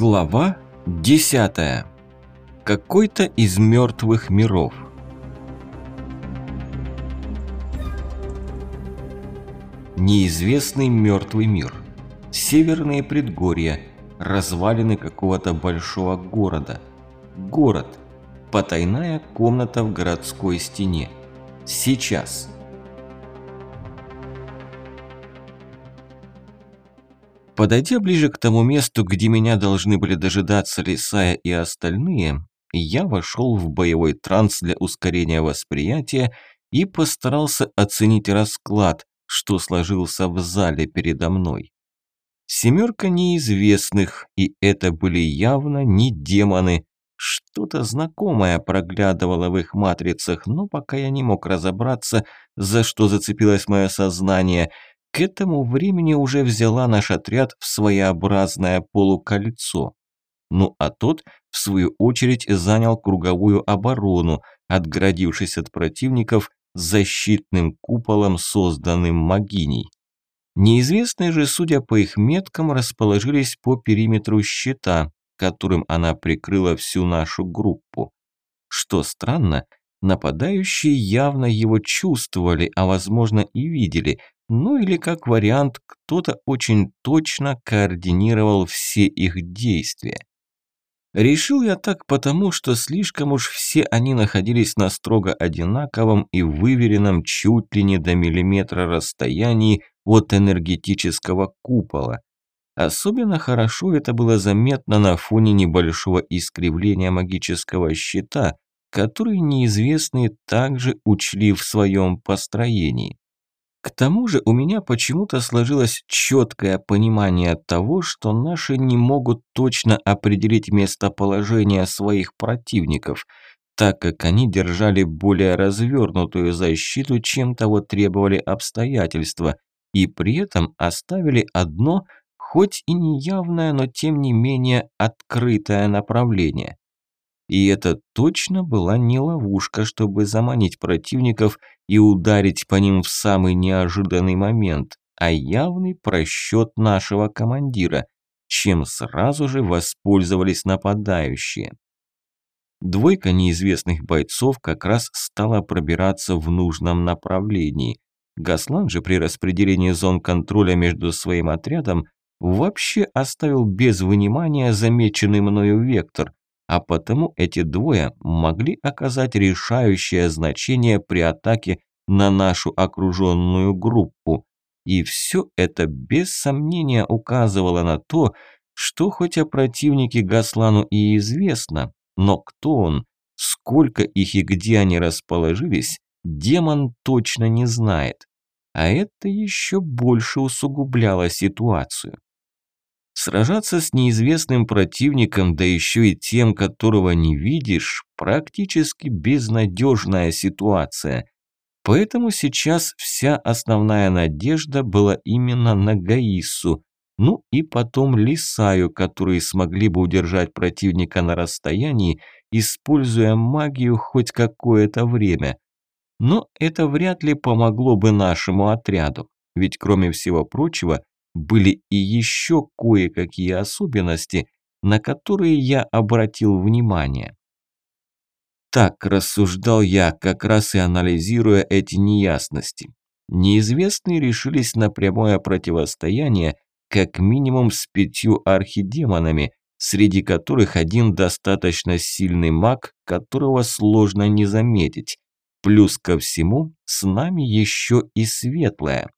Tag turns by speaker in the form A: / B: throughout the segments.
A: Глава 10. Какой-то из мертвых миров. Неизвестный мертвый мир. Северные предгорья. Развалины какого-то большого города. Город. Потайная комната в городской стене. Сейчас. Подойдя ближе к тому месту, где меня должны были дожидаться Лисая и остальные, я вошел в боевой транс для ускорения восприятия и постарался оценить расклад, что сложился в зале передо мной. Семерка неизвестных, и это были явно не демоны. Что-то знакомое проглядывало в их матрицах, но пока я не мог разобраться, за что зацепилось мое сознание – к этому времени уже взяла наш отряд в своеобразное полукольцо. Ну а тот, в свою очередь, занял круговую оборону, отгородившись от противников защитным куполом, созданным Магиней. Неизвестные же, судя по их меткам, расположились по периметру щита, которым она прикрыла всю нашу группу. Что странно, нападающие явно его чувствовали, а возможно и видели, ну или как вариант, кто-то очень точно координировал все их действия. Решил я так потому, что слишком уж все они находились на строго одинаковом и выверенном чуть ли не до миллиметра расстоянии от энергетического купола. Особенно хорошо это было заметно на фоне небольшого искривления магического щита, который неизвестные также учли в своем построении. К тому же у меня почему-то сложилось четкое понимание того, что наши не могут точно определить местоположение своих противников, так как они держали более развернутую защиту, чем того требовали обстоятельства, и при этом оставили одно, хоть и неявное, но тем не менее открытое направление. И это точно была не ловушка, чтобы заманить противников и ударить по ним в самый неожиданный момент, а явный просчет нашего командира, чем сразу же воспользовались нападающие. Двойка неизвестных бойцов как раз стала пробираться в нужном направлении. Гаслан же при распределении зон контроля между своим отрядом вообще оставил без внимания замеченный мною вектор, а потому эти двое могли оказать решающее значение при атаке на нашу окруженную группу. И все это без сомнения указывало на то, что хоть о противнике Гаслану и известно, но кто он, сколько их и где они расположились, демон точно не знает. А это еще больше усугубляло ситуацию. Сражаться с неизвестным противником, да еще и тем, которого не видишь, практически безнадежная ситуация. Поэтому сейчас вся основная надежда была именно на Гаису, ну и потом Лисаю, которые смогли бы удержать противника на расстоянии, используя магию хоть какое-то время. Но это вряд ли помогло бы нашему отряду, ведь кроме всего прочего, были и еще кое-какие особенности, на которые я обратил внимание. Так рассуждал я, как раз и анализируя эти неясности. Неизвестные решились на прямое противостояние как минимум с пятью архидемонами, среди которых один достаточно сильный маг, которого сложно не заметить. Плюс ко всему, с нами еще и светлая.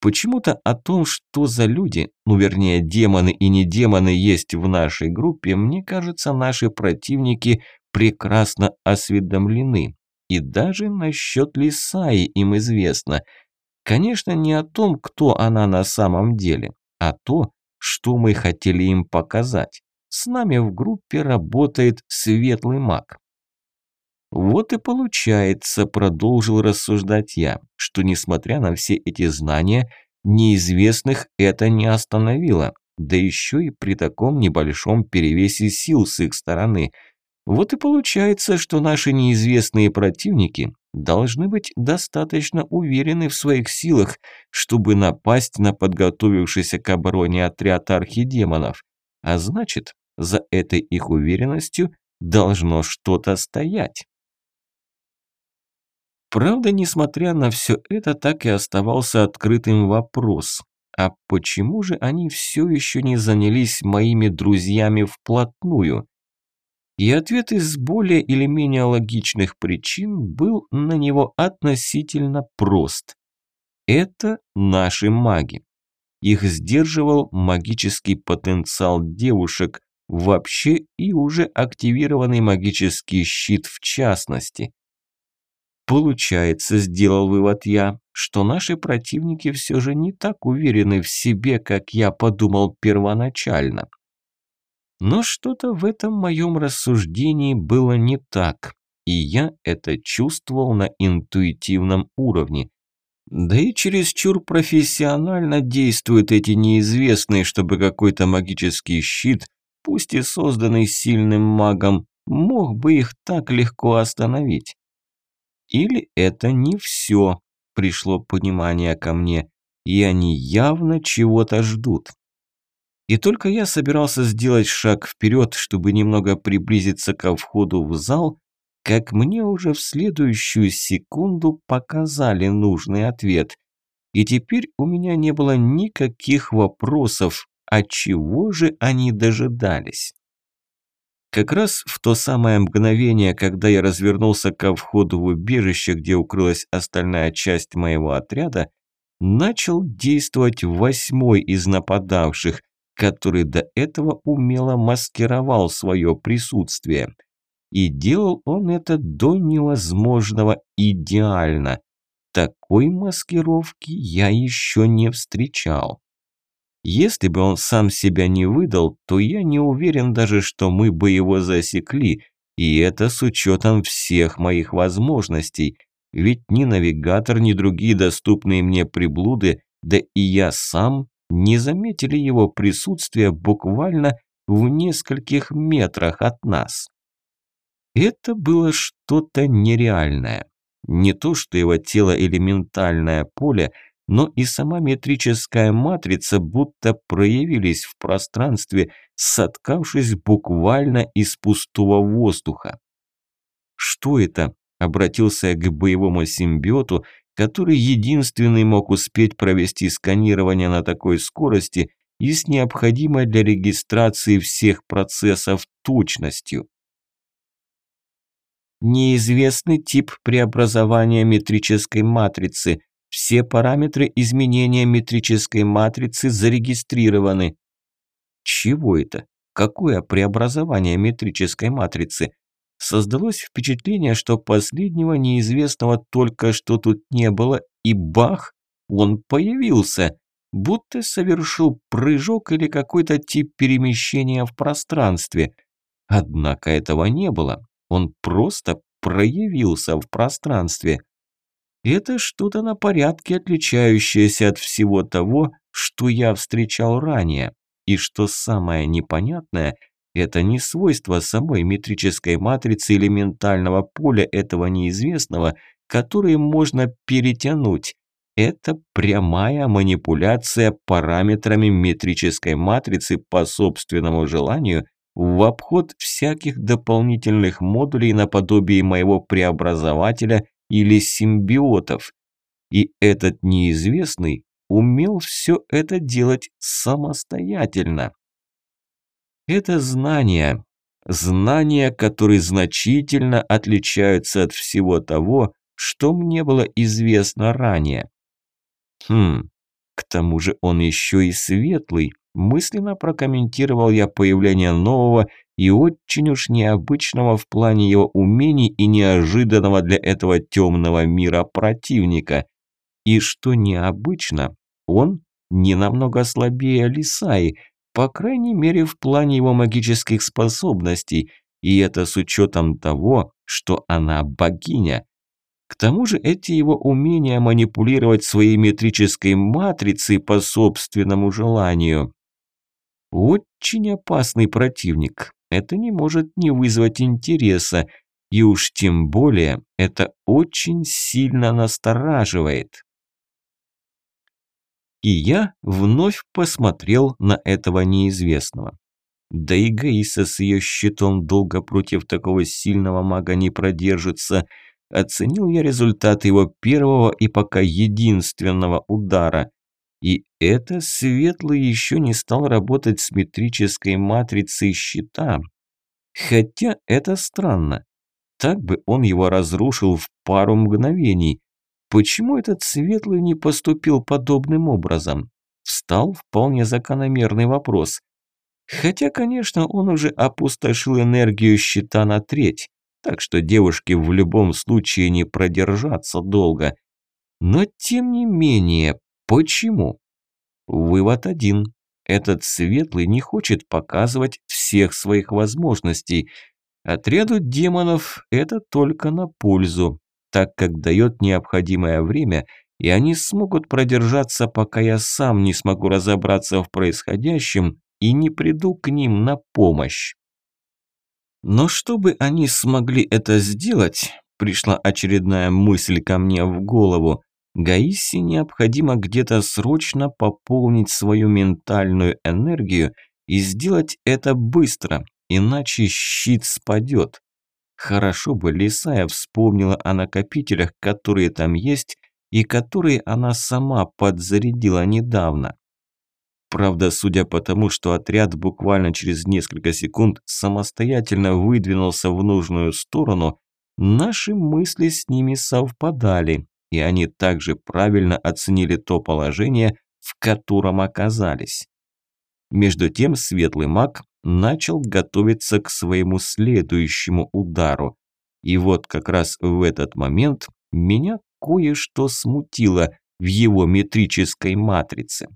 A: Почему-то о том, что за люди, ну вернее демоны и не демоны есть в нашей группе, мне кажется, наши противники прекрасно осведомлены. И даже насчет Лисаи им известно. Конечно, не о том, кто она на самом деле, а то, что мы хотели им показать. С нами в группе работает светлый маг. Вот и получается, продолжил рассуждать я, что несмотря на все эти знания, неизвестных это не остановило, да еще и при таком небольшом перевесе сил с их стороны. Вот и получается, что наши неизвестные противники должны быть достаточно уверены в своих силах, чтобы напасть на подготовившийся к обороне отряд архидемонов. а значит, за этой их уверенностью должно что-то стоять. Правда, несмотря на все это, так и оставался открытым вопрос. А почему же они все еще не занялись моими друзьями вплотную? И ответ из более или менее логичных причин был на него относительно прост. Это наши маги. Их сдерживал магический потенциал девушек, вообще и уже активированный магический щит в частности. Получается, сделал вывод я, что наши противники все же не так уверены в себе, как я подумал первоначально. Но что-то в этом моем рассуждении было не так, и я это чувствовал на интуитивном уровне. Да и чересчур профессионально действуют эти неизвестные, чтобы какой-то магический щит, пусть и созданный сильным магом, мог бы их так легко остановить. Или это не все, пришло понимание ко мне, и они явно чего-то ждут. И только я собирался сделать шаг вперед, чтобы немного приблизиться ко входу в зал, как мне уже в следующую секунду показали нужный ответ. И теперь у меня не было никаких вопросов, от чего же они дожидались. Как раз в то самое мгновение, когда я развернулся ко входу в убежище, где укрылась остальная часть моего отряда, начал действовать восьмой из нападавших, который до этого умело маскировал свое присутствие. И делал он это до невозможного идеально. Такой маскировки я еще не встречал. Если бы он сам себя не выдал, то я не уверен даже, что мы бы его засекли, и это с учетом всех моих возможностей, ведь ни навигатор, ни другие доступные мне приблуды, да и я сам не заметили его присутствия буквально в нескольких метрах от нас. Это было что-то нереальное. Не то, что его тело или ментальное поле – но и сама метрическая матрица будто проявились в пространстве, соткавшись буквально из пустого воздуха. «Что это?» – обратился я к боевому симбиоту, который единственный мог успеть провести сканирование на такой скорости и с необходимой для регистрации всех процессов точностью. Неизвестный тип преобразования метрической матрицы, все параметры изменения метрической матрицы зарегистрированы. Чего это? Какое преобразование метрической матрицы? Создалось впечатление, что последнего неизвестного только что тут не было, и бах, он появился, будто совершил прыжок или какой-то тип перемещения в пространстве. Однако этого не было, он просто проявился в пространстве. Это что-то на порядке отличающееся от всего того, что я встречал ранее. И что самое непонятное, это не свойство самой метрической матрицы или ментального поля этого неизвестного, которые можно перетянуть. Это прямая манипуляция параметрами метрической матрицы по собственному желанию в обход всяких дополнительных модулей наподобие моего преобразователя или симбиотов. И этот неизвестный умел все это делать самостоятельно. Это знания, знания, которые значительно отличаются от всего того, что мне было известно ранее. Хм, к тому же он еще и светлый, мысленно прокомментировал я появление нового и очень уж необычного в плане его умений и неожиданного для этого темного мира противника. И что необычно, он не намного слабее Лисаи, по крайней мере в плане его магических способностей, и это с учетом того, что она богиня. К тому же эти его умения манипулировать своей метрической матрицей по собственному желанию. Очень опасный противник это не может не вызвать интереса, и уж тем более это очень сильно настораживает. И я вновь посмотрел на этого неизвестного. Да и Гаиса с ее щитом долго против такого сильного мага не продержится. Оценил я результат его первого и пока единственного удара. И это Светлый еще не стал работать с метрической матрицей щита. Хотя это странно. Так бы он его разрушил в пару мгновений. Почему этот Светлый не поступил подобным образом? Встал вполне закономерный вопрос. Хотя, конечно, он уже опустошил энергию щита на треть, так что девушке в любом случае не продержаться долго. Но тем не менее, почему? Вывод один. Этот Светлый не хочет показывать всех своих возможностей. Отряду демонов это только на пользу, так как дает необходимое время, и они смогут продержаться, пока я сам не смогу разобраться в происходящем и не приду к ним на помощь. Но чтобы они смогли это сделать, пришла очередная мысль ко мне в голову. Гаисе необходимо где-то срочно пополнить свою ментальную энергию и сделать это быстро, иначе щит спадет. Хорошо бы Лисая вспомнила о накопителях, которые там есть, и которые она сама подзарядила недавно. Правда, судя по тому, что отряд буквально через несколько секунд самостоятельно выдвинулся в нужную сторону, наши мысли с ними совпадали, и они также правильно оценили то положение, в котором оказались. Между тем светлый маг начал готовиться к своему следующему удару. И вот как раз в этот момент меня кое-что смутило в его метрической матрице.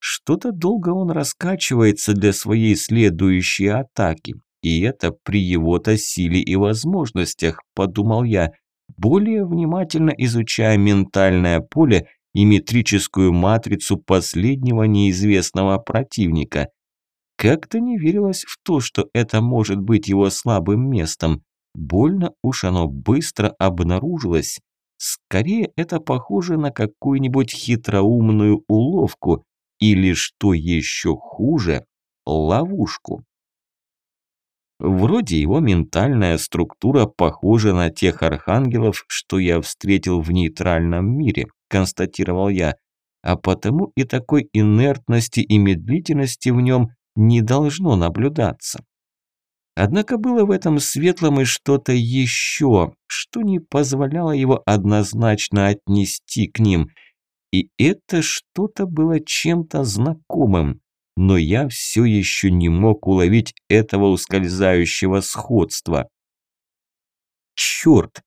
A: Что-то долго он раскачивается для своей следующей атаки. И это при его-то силе и возможностях, подумал я, более внимательно изучая ментальное поле и метрическую матрицу последнего неизвестного противника. Как-то не верилось в то, что это может быть его слабым местом. Больно уж оно быстро обнаружилось. Скорее, это похоже на какую-нибудь хитроумную уловку, или, что еще хуже, ловушку. Вроде его ментальная структура похожа на тех архангелов, что я встретил в нейтральном мире, констатировал я, а потому и такой инертности и медлительности в нем не должно наблюдаться. Однако было в этом светлом и что-то еще, что не позволяло его однозначно отнести к ним – и это что-то было чем-то знакомым, но я все еще не мог уловить этого ускользающего сходства. Черт!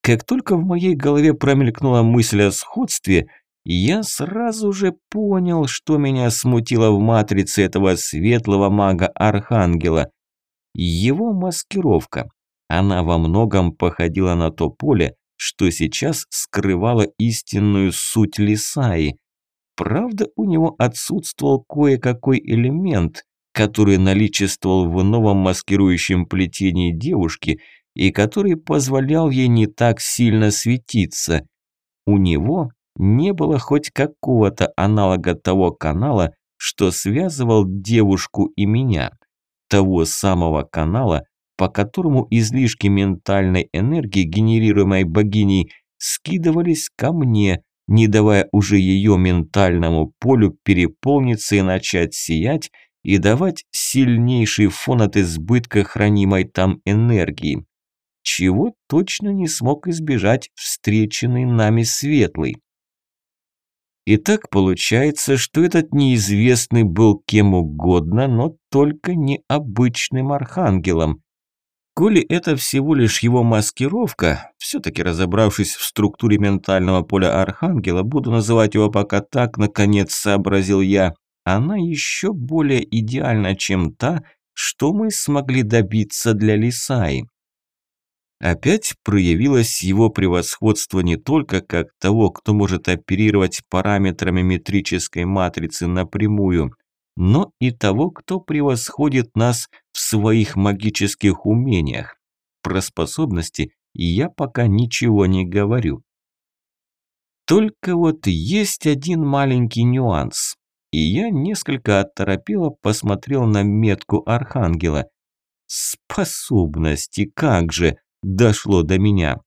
A: Как только в моей голове промелькнула мысль о сходстве, я сразу же понял, что меня смутило в матрице этого светлого мага-архангела. Его маскировка. Она во многом походила на то поле, что сейчас скрывало истинную суть Лисаи. Правда, у него отсутствовал кое-какой элемент, который наличествовал в новом маскирующем плетении девушки и который позволял ей не так сильно светиться. У него не было хоть какого-то аналога того канала, что связывал девушку и меня. Того самого канала, по которому излишки ментальной энергии, генерируемой богиней, скидывались ко мне, не давая уже ее ментальному полю переполниться и начать сиять, и давать сильнейший фон от избытка хранимой там энергии. Чего точно не смог избежать встреченный нами Светлый. И так получается, что этот неизвестный был кем угодно, но только не обычным архангелом. Коли это всего лишь его маскировка, все-таки разобравшись в структуре ментального поля Архангела, буду называть его пока так, наконец сообразил я, она еще более идеальна, чем та, что мы смогли добиться для Лисаи. Опять проявилось его превосходство не только как того, кто может оперировать параметрами метрической матрицы напрямую – но и того, кто превосходит нас в своих магических умениях. Про способности я пока ничего не говорю. Только вот есть один маленький нюанс. и я несколько оторопело посмотрел на метку Архангела. Способности, как же, дошло до меня.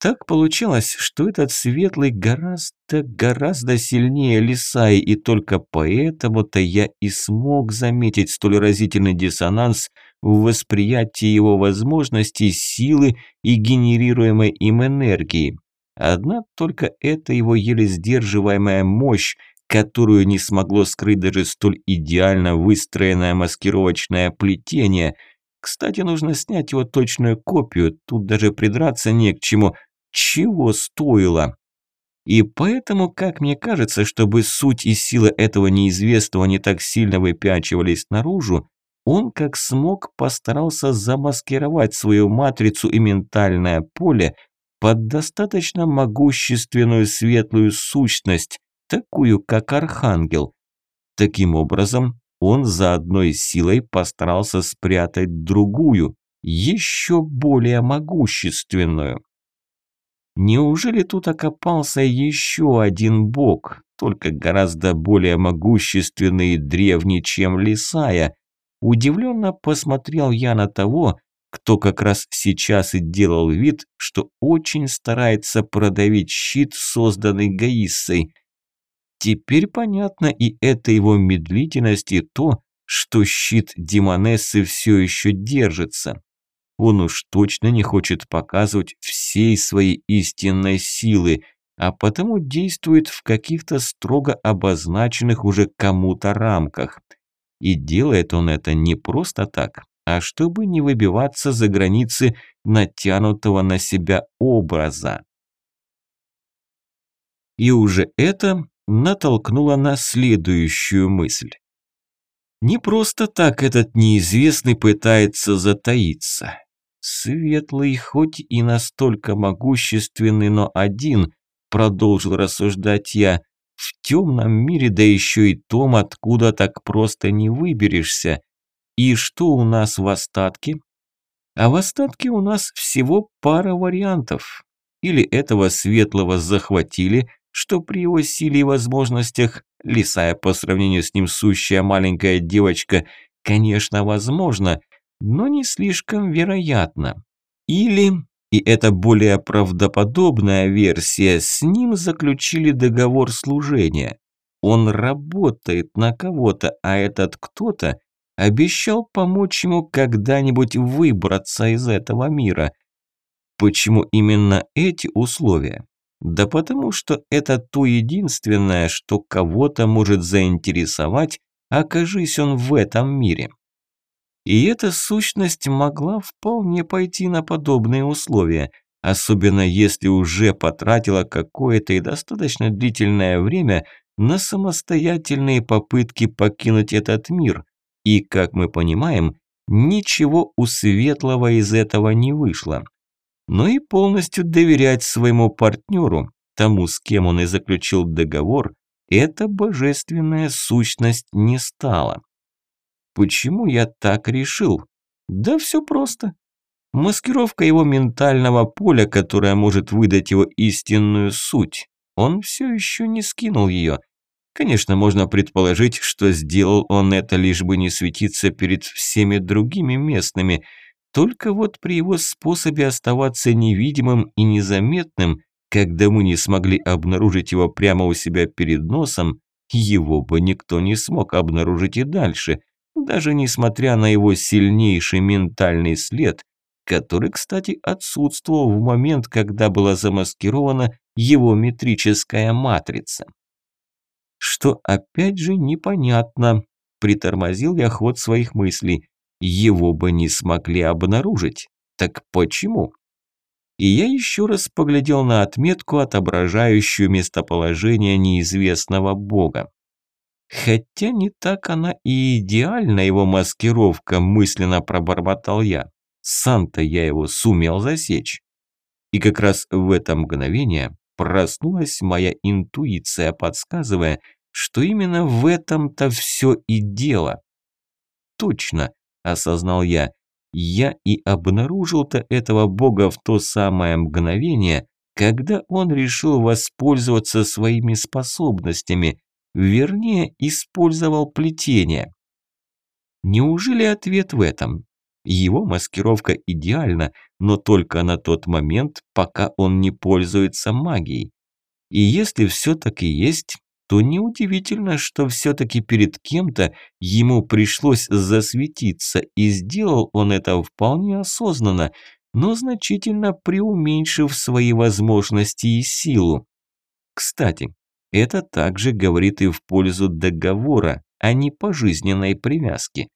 A: Так получалось, что этот светлый гораздо, гораздо сильнее Лисаи, и только поэтому-то я и смог заметить столь разительный диссонанс в восприятии его возможностей, силы и генерируемой им энергии. Одна только эта его еле сдерживаемая мощь, которую не смогло скрыть даже столь идеально выстроенное маскировочное плетение. Кстати, нужно снять его точную копию, тут даже придраться не к чему. Чего стоило? И поэтому, как мне кажется, чтобы суть и сила этого неизвестного не так сильно выпячивались наружу, он как смог постарался замаскировать свою матрицу и ментальное поле под достаточно могущественную светлую сущность, такую как Архангел. Таким образом, он за одной силой постарался спрятать другую, еще более могущественную. Неужели тут окопался еще один бог, только гораздо более могущественный и древний, чем Лисая? Удивленно посмотрел я на того, кто как раз сейчас и делал вид, что очень старается продавить щит, созданный Гаиссой. Теперь понятно и это его медлительность, и то, что щит Демонессы все еще держится. Он уж точно не хочет показывать всей своей истинной силы, а потому действует в каких-то строго обозначенных уже кому-то рамках. И делает он это не просто так, а чтобы не выбиваться за границы натянутого на себя образа. И уже это натолкнуло на следующую мысль. Не просто так этот неизвестный пытается затаиться. Светлый, хоть и настолько могущественный, но один, продолжил рассуждать я, в темном мире, да еще и том, откуда так просто не выберешься. И что у нас в остатке? А в остатке у нас всего пара вариантов. Или этого светлого захватили, что при его силе и возможностях, лисая по сравнению с ним сущая маленькая девочка, конечно, возможно, но не слишком вероятно. Или, и это более правдоподобная версия, с ним заключили договор служения. Он работает на кого-то, а этот кто-то обещал помочь ему когда-нибудь выбраться из этого мира. Почему именно эти условия? Да потому что это то единственное, что кого-то может заинтересовать, окажись он в этом мире. И эта сущность могла вполне пойти на подобные условия, особенно если уже потратила какое-то и достаточно длительное время на самостоятельные попытки покинуть этот мир, и, как мы понимаем, ничего у Светлого из этого не вышло. Но и полностью доверять своему партнеру, тому, с кем он и заключил договор, эта божественная сущность не стала. Почему я так решил? Да все просто. Маскировка его ментального поля, которая может выдать его истинную суть. Он все еще не скинул ее, Конечно, можно предположить, что сделал он это лишь бы не светиться перед всеми другими местными. Только вот при его способе оставаться невидимым и незаметным, когда мы не смогли обнаружить его прямо у себя перед носом, его бы никто не смог обнаружить и дальше, даже несмотря на его сильнейший ментальный след, который, кстати, отсутствовал в момент, когда была замаскирована его метрическая матрица что опять же непонятно. Притормозил я ход своих мыслей. Его бы не смогли обнаружить. Так почему? И я еще раз поглядел на отметку, отображающую местоположение неизвестного бога. Хотя не так она и идеальна, его маскировка, мысленно пробормотал я. Сам-то я его сумел засечь. И как раз в это мгновение проснулась моя интуиция, подсказывая, что именно в этом-то все и дело. Точно, осознал я, я и обнаружил-то этого бога в то самое мгновение, когда он решил воспользоваться своими способностями, Вернее, использовал плетение. Неужели ответ в этом? Его маскировка идеальна, но только на тот момент, пока он не пользуется магией. И если все таки есть, то неудивительно, что все-таки перед кем-то ему пришлось засветиться, и сделал он это вполне осознанно, но значительно преуменьшив свои возможности и силу. Кстати, это также говорит и в пользу договора, а не пожизненной привязки.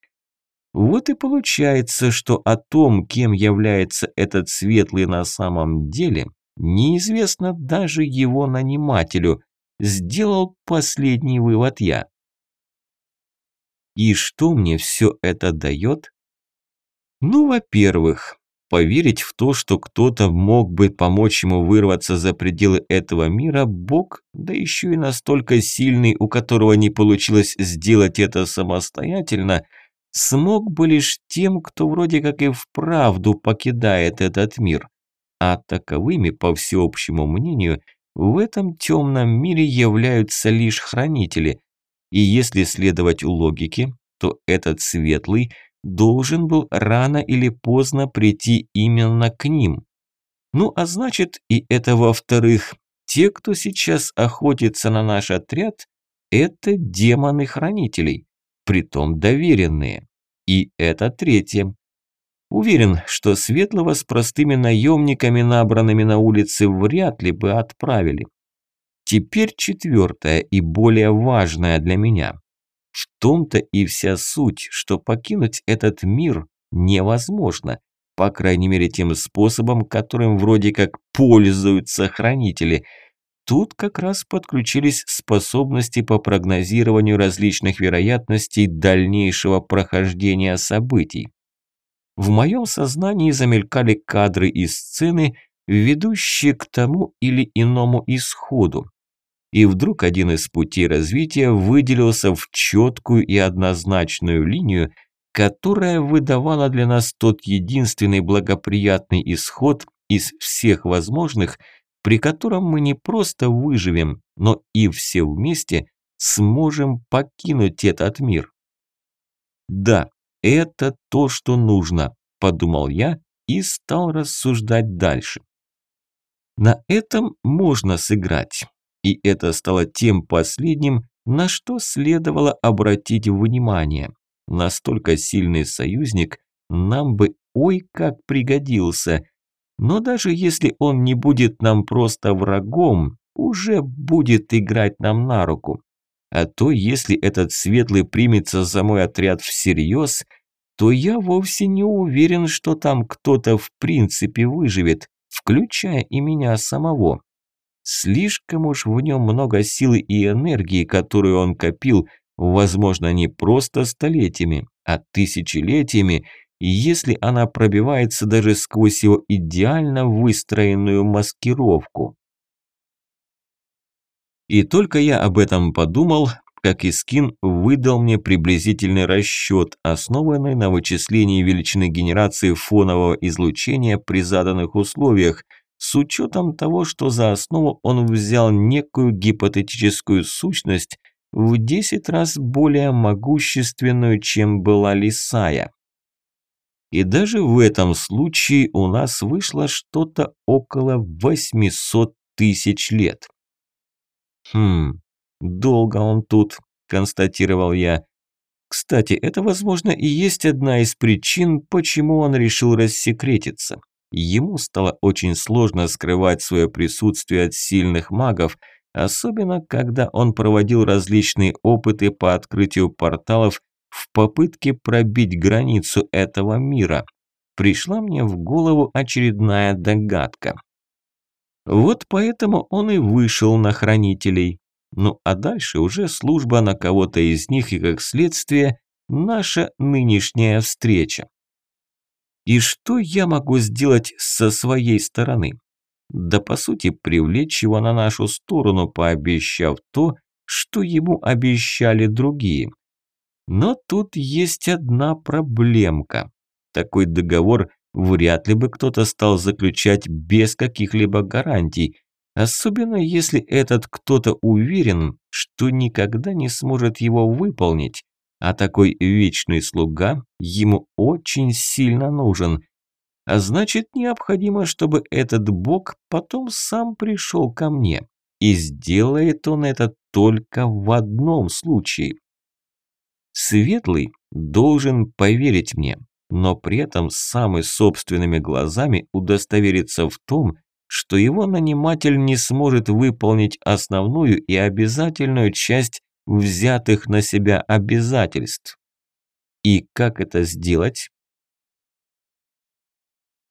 A: Вот и получается, что о том, кем является этот светлый на самом деле, неизвестно даже его нанимателю, сделал последний вывод я. И что мне все это дает? Ну, во-первых, поверить в то, что кто-то мог бы помочь ему вырваться за пределы этого мира, Бог, да еще и настолько сильный, у которого не получилось сделать это самостоятельно, смог бы лишь тем, кто вроде как и вправду покидает этот мир. А таковыми, по всеобщему мнению, в этом темном мире являются лишь хранители. И если следовать логике, то этот светлый должен был рано или поздно прийти именно к ним. Ну а значит, и это во-вторых, те, кто сейчас охотится на наш отряд, это демоны хранителей, притом доверенные. И это третье. Уверен, что Светлого с простыми наемниками, набранными на улице, вряд ли бы отправили. Теперь четвертое и более важное для меня. В том-то и вся суть, что покинуть этот мир невозможно, по крайней мере тем способом, которым вроде как пользуются хранители. Тут как раз подключились способности по прогнозированию различных вероятностей дальнейшего прохождения событий. В моем сознании замелькали кадры и сцены, ведущие к тому или иному исходу. И вдруг один из путей развития выделился в четкую и однозначную линию, которая выдавала для нас тот единственный благоприятный исход из всех возможных, при котором мы не просто выживем, но и все вместе сможем покинуть этот мир. Да, это то, что нужно, подумал я и стал рассуждать дальше. На этом можно сыграть. И это стало тем последним, на что следовало обратить внимание. Настолько сильный союзник нам бы ой как пригодился. Но даже если он не будет нам просто врагом, уже будет играть нам на руку. А то, если этот светлый примется за мой отряд всерьез, то я вовсе не уверен, что там кто-то в принципе выживет, включая и меня самого. Слишком уж в нем много силы и энергии, которую он копил, возможно, не просто столетиями, а тысячелетиями, если она пробивается даже сквозь его идеально выстроенную маскировку. И только я об этом подумал, как и скин выдал мне приблизительный расчет, основанный на вычислении величины генерации фонового излучения при заданных условиях, с учетом того, что за основу он взял некую гипотетическую сущность в 10 раз более могущественную, чем была Лисая. И даже в этом случае у нас вышло что-то около 800 тысяч лет. «Хм, долго он тут», – констатировал я. Кстати, это, возможно, и есть одна из причин, почему он решил рассекретиться. Ему стало очень сложно скрывать свое присутствие от сильных магов, особенно когда он проводил различные опыты по открытию порталов в попытке пробить границу этого мира. Пришла мне в голову очередная догадка. Вот поэтому он и вышел на хранителей. Ну а дальше уже служба на кого-то из них и как следствие наша нынешняя встреча. И что я могу сделать со своей стороны? Да по сути привлечь его на нашу сторону, пообещав то, что ему обещали другие. Но тут есть одна проблемка. Такой договор вряд ли бы кто-то стал заключать без каких-либо гарантий, особенно если этот кто-то уверен, что никогда не сможет его выполнить, а такой вечный слуга ему очень сильно нужен. А значит, необходимо, чтобы этот бог потом сам пришел ко мне. И сделает он это только в одном случае. Светлый должен поверить мне, но при этом сам и собственными глазами удостовериться в том, что его наниматель не сможет выполнить основную и обязательную часть взятых на себя обязательств. И как это сделать?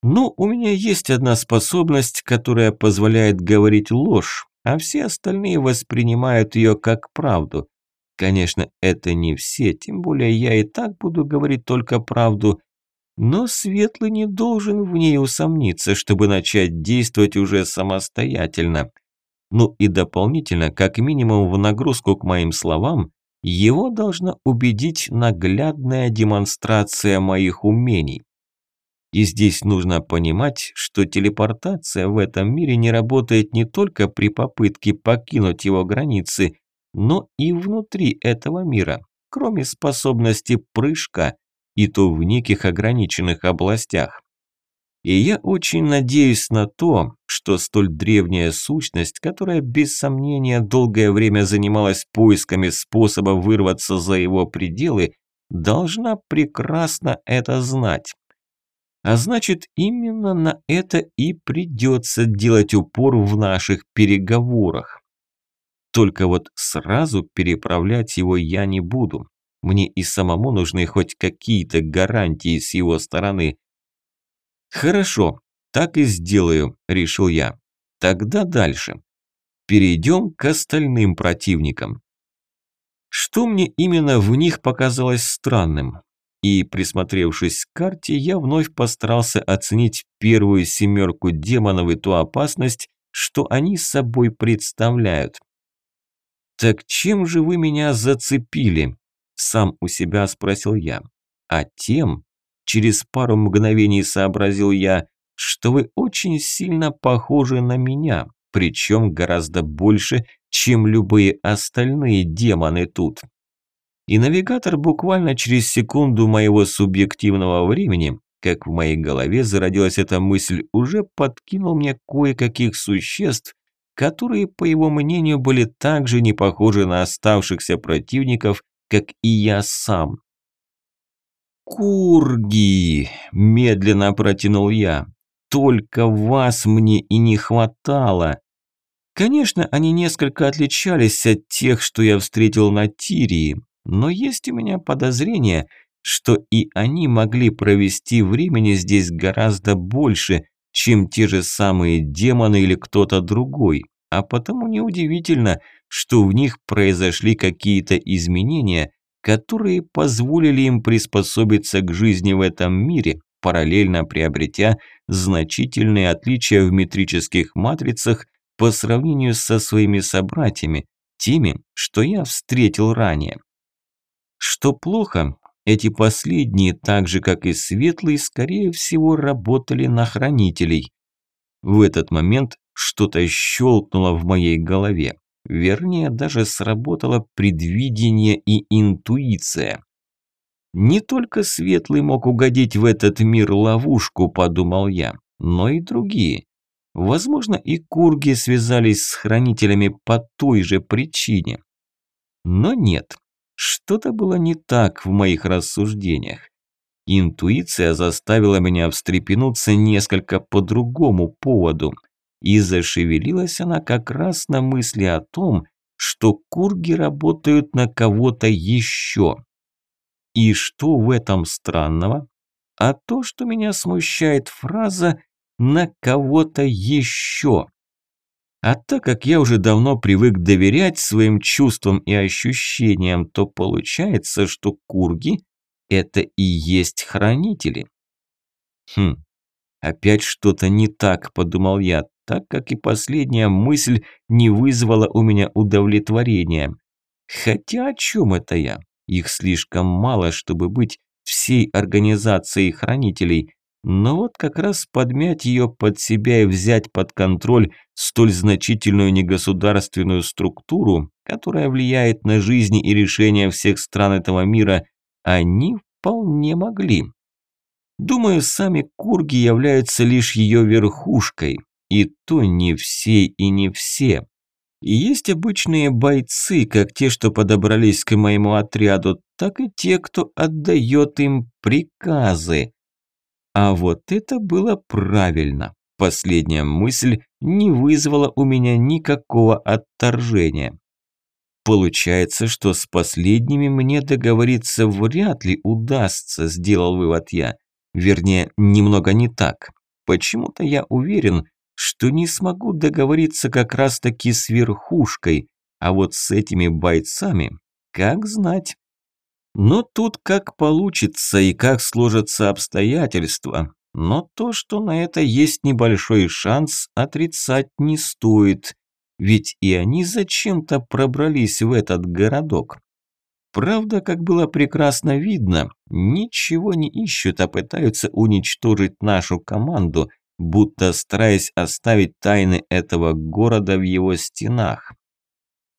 A: Ну, у меня есть одна способность, которая позволяет говорить ложь, а все остальные воспринимают ее как правду. Конечно, это не все, тем более я и так буду говорить только правду, но Светлый не должен в ней усомниться, чтобы начать действовать уже самостоятельно. Ну и дополнительно, как минимум в нагрузку к моим словам, его должна убедить наглядная демонстрация моих умений. И здесь нужно понимать, что телепортация в этом мире не работает не только при попытке покинуть его границы, но и внутри этого мира, кроме способности прыжка, и то в неких ограниченных областях. И я очень надеюсь на то, что столь древняя сущность, которая без сомнения долгое время занималась поисками способа вырваться за его пределы, должна прекрасно это знать. А значит, именно на это и придется делать упор в наших переговорах. Только вот сразу переправлять его я не буду. Мне и самому нужны хоть какие-то гарантии с его стороны. Хорошо, так и сделаю, решил я. Тогда дальше. Перейдем к остальным противникам. Что мне именно в них показалось странным? И, присмотревшись к карте, я вновь постарался оценить первую семерку демонов и ту опасность, что они собой представляют. «Так чем же вы меня зацепили?» Сам у себя спросил я. А тем, через пару мгновений сообразил я, что вы очень сильно похожи на меня, причем гораздо больше, чем любые остальные демоны тут. И навигатор буквально через секунду моего субъективного времени, как в моей голове зародилась эта мысль, уже подкинул мне кое-каких существ, которые, по его мнению, были также не похожи на оставшихся противников как и я сам. «Курги!» – медленно протянул я. «Только вас мне и не хватало!» Конечно, они несколько отличались от тех, что я встретил на Тирии, но есть у меня подозрение, что и они могли провести времени здесь гораздо больше, чем те же самые демоны или кто-то другой, а потому неудивительно, что в них произошли какие-то изменения, которые позволили им приспособиться к жизни в этом мире, параллельно приобретя значительные отличия в метрических матрицах по сравнению со своими собратьями, теми, что я встретил ранее. Что плохо, эти последние, так же как и светлые, скорее всего работали на хранителей. В этот момент что-то щелкнуло в моей голове. Вернее, даже сработало предвидение и интуиция. Не только Светлый мог угодить в этот мир ловушку, подумал я, но и другие. Возможно, и курги связались с хранителями по той же причине. Но нет, что-то было не так в моих рассуждениях. Интуиция заставила меня встрепенуться несколько по другому поводу – и зашевелилась она как раз на мысли о том, что курги работают на кого-то еще. И что в этом странного? А то, что меня смущает фраза «на кого-то еще». А так как я уже давно привык доверять своим чувствам и ощущениям, то получается, что курги – это и есть хранители. Хм, опять что-то не так, подумал я, так как и последняя мысль не вызвала у меня удовлетворения. Хотя о чем это я? Их слишком мало, чтобы быть всей организацией хранителей. но вот как раз подмять ее под себя и взять под контроль столь значительную негосударственную структуру, которая влияет на жизни и решения всех стран этого мира, они вполне могли. Думаю, сами курги являются лишь ее верхушкой, и то не все и не все. И есть обычные бойцы, как те, что подобрались к моему отряду, так и те, кто отдает им приказы. А вот это было правильно. Последняя мысль не вызвала у меня никакого отторжения. Получается, что с последними мне договориться вряд ли удастся, сделал вывод я. Вернее, немного не так. Почему-то я уверен, что не смогу договориться как раз-таки с верхушкой, а вот с этими бойцами, как знать. Но тут как получится и как сложатся обстоятельства. Но то, что на это есть небольшой шанс, отрицать не стоит. Ведь и они зачем-то пробрались в этот городок. Правда, как было прекрасно видно, ничего не ищут, а пытаются уничтожить нашу команду, будто стараясь оставить тайны этого города в его стенах.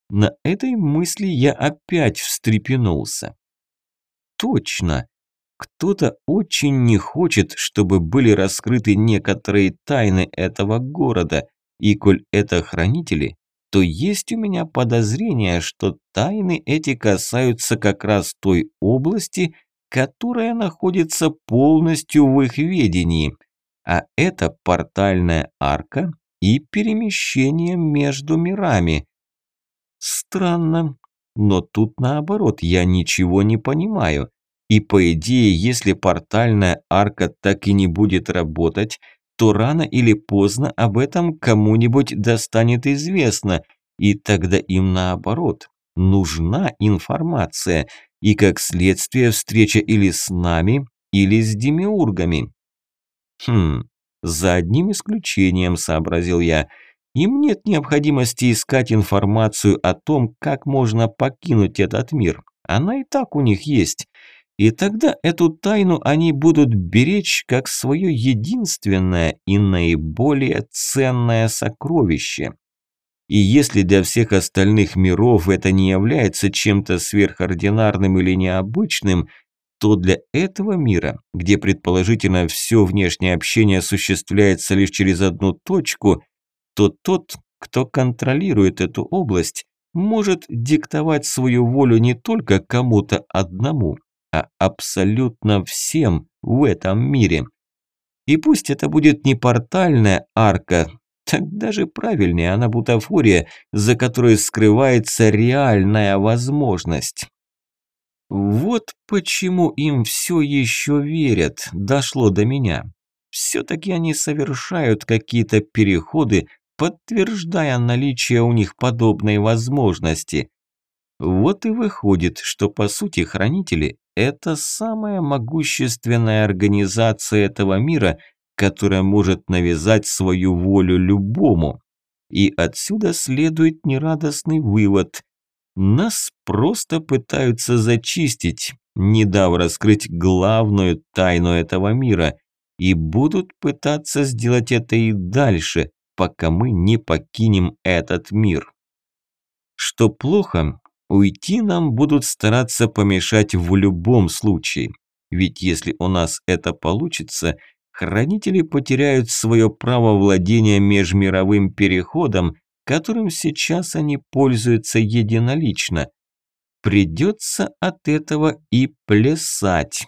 A: На этой мысли я опять встрепенулся. Точно! Кто-то очень не хочет, чтобы были раскрыты некоторые тайны этого города, и коль это хранители, то есть у меня подозрение, что тайны эти касаются как раз той области, которая находится полностью в их ведении, а это портальная арка и перемещение между мирами. Странно, но тут наоборот, я ничего не понимаю. И по идее, если портальная арка так и не будет работать, то рано или поздно об этом кому-нибудь достанет известно, и тогда им наоборот нужна информация, и как следствие встреча или с нами, или с демиургами. Хм, за одним исключением, сообразил я, им нет необходимости искать информацию о том, как можно покинуть этот мир. Она и так у них есть. И тогда эту тайну они будут беречь как свое единственное и наиболее ценное сокровище. И если для всех остальных миров это не является чем-то сверхординарным или необычным, то для этого мира, где предположительно все внешнее общение осуществляется лишь через одну точку, то тот, кто контролирует эту область, может диктовать свою волю не только кому-то одному, а абсолютно всем в этом мире. И пусть это будет не портальная арка, так даже правильнее, она бутафория, за которой скрывается реальная возможность. Вот почему им все еще верят, дошло до меня. Все-таки они совершают какие-то переходы, подтверждая наличие у них подобной возможности. Вот и выходит, что по сути хранители – это самая могущественная организация этого мира, которая может навязать свою волю любому. И отсюда следует нерадостный вывод. Нас просто пытаются зачистить, не дав раскрыть главную тайну этого мира, и будут пытаться сделать это и дальше, пока мы не покинем этот мир. Что плохо, Уйти нам будут стараться помешать в любом случае. Ведь если у нас это получится, хранители потеряют свое право владения межмировым переходом, которым сейчас они пользуются единолично. Придется от этого и плясать.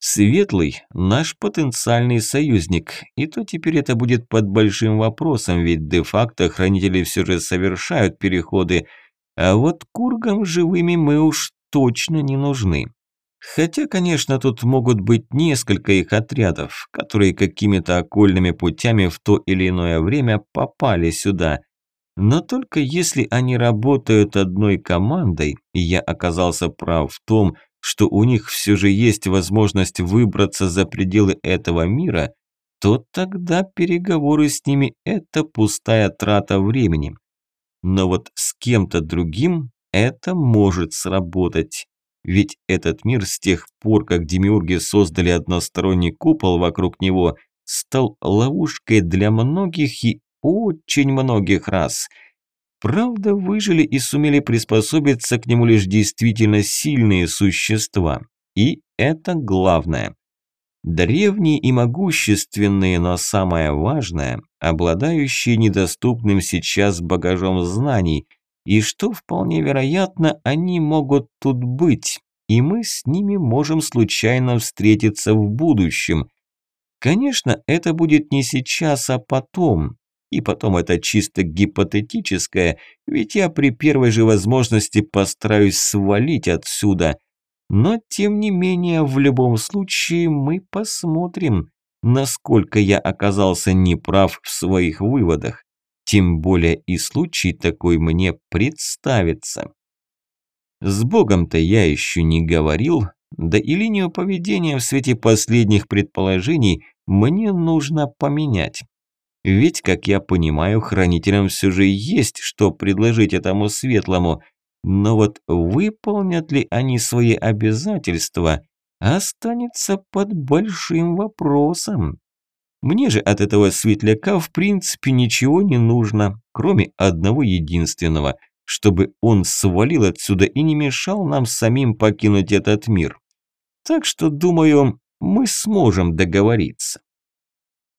A: Светлый – наш потенциальный союзник, и то теперь это будет под большим вопросом, ведь де-факто хранители все же совершают переходы – а вот кургам живыми мы уж точно не нужны. Хотя, конечно, тут могут быть несколько их отрядов, которые какими-то окольными путями в то или иное время попали сюда. Но только если они работают одной командой, и я оказался прав в том, что у них все же есть возможность выбраться за пределы этого мира, то тогда переговоры с ними – это пустая трата времени. Но вот с кем-то другим это может сработать. Ведь этот мир с тех пор, как демиурги создали односторонний купол вокруг него, стал ловушкой для многих и очень многих рас. Правда, выжили и сумели приспособиться к нему лишь действительно сильные существа. И это главное. Древние и могущественные, но самое важное, обладающие недоступным сейчас багажом знаний, и что вполне вероятно, они могут тут быть, и мы с ними можем случайно встретиться в будущем. Конечно, это будет не сейчас, а потом. И потом это чисто гипотетическое, ведь я при первой же возможности постараюсь свалить отсюда – но, тем не менее, в любом случае мы посмотрим, насколько я оказался неправ в своих выводах. Тем более и случай такой мне представится. С Богом-то я еще не говорил, да и линию поведения в свете последних предположений мне нужно поменять. Ведь, как я понимаю, хранителям все же есть что предложить этому светлому – но вот выполнят ли они свои обязательства, останется под большим вопросом. Мне же от этого светляка в принципе ничего не нужно, кроме одного единственного, чтобы он свалил отсюда и не мешал нам самим покинуть этот мир. Так что, думаю, мы сможем договориться.